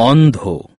অন্ধ